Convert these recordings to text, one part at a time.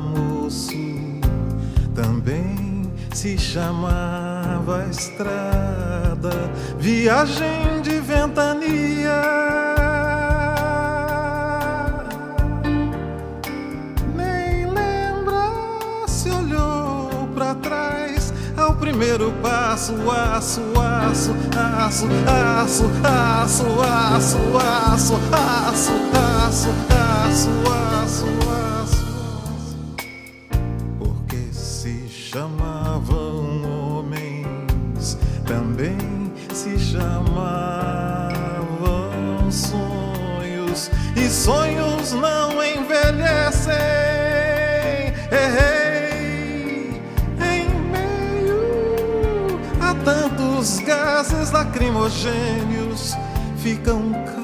moço, também se chamava estrada, viagem de ventania. Nem lembra se olhou para trás ao primeiro passo, aço, aço, aço, aço, aço, aço, aço, aço, aço, aço, aço, aço, porque se chamavam homens, também se chamavam sonhos, e sonhos não envelhecem. Errei em meio a tantos gases lacrimogêneos, ficam calmos,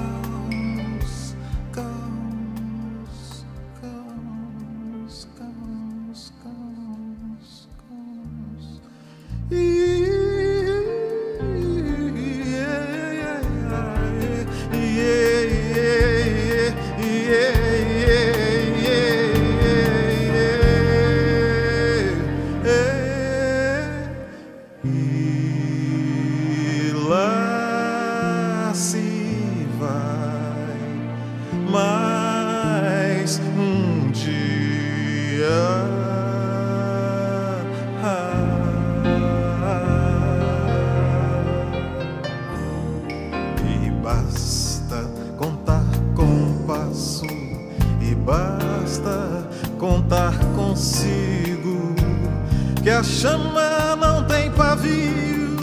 que a chama não tem pavio.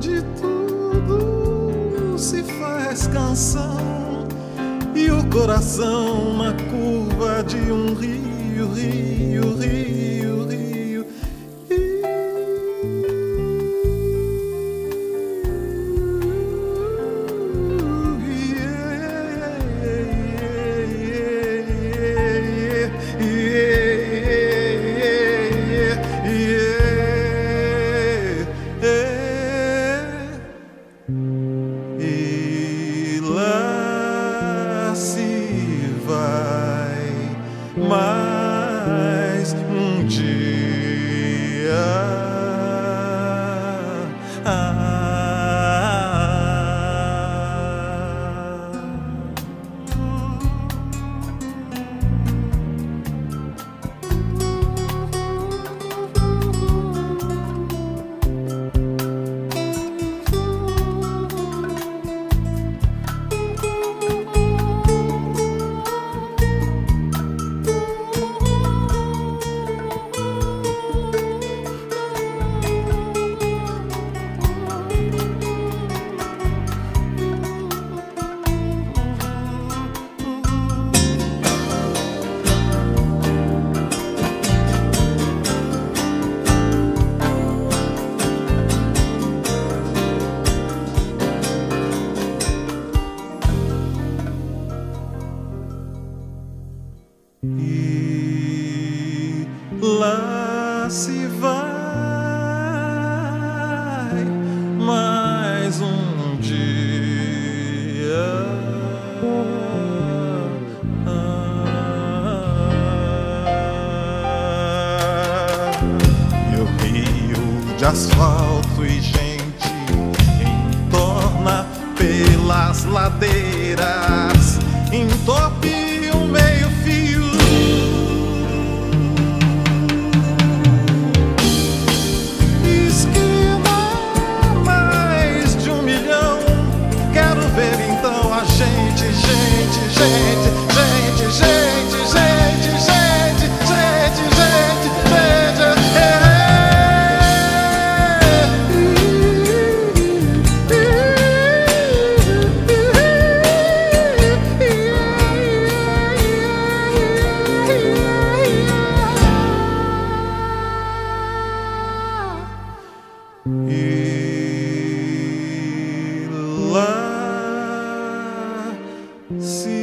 De tudo se faz canção e o coração na curva de um rio, rio, rio, my se vai mais um dia. E o rio de asfalto e gente entorna pelas ladeiras, entope lá se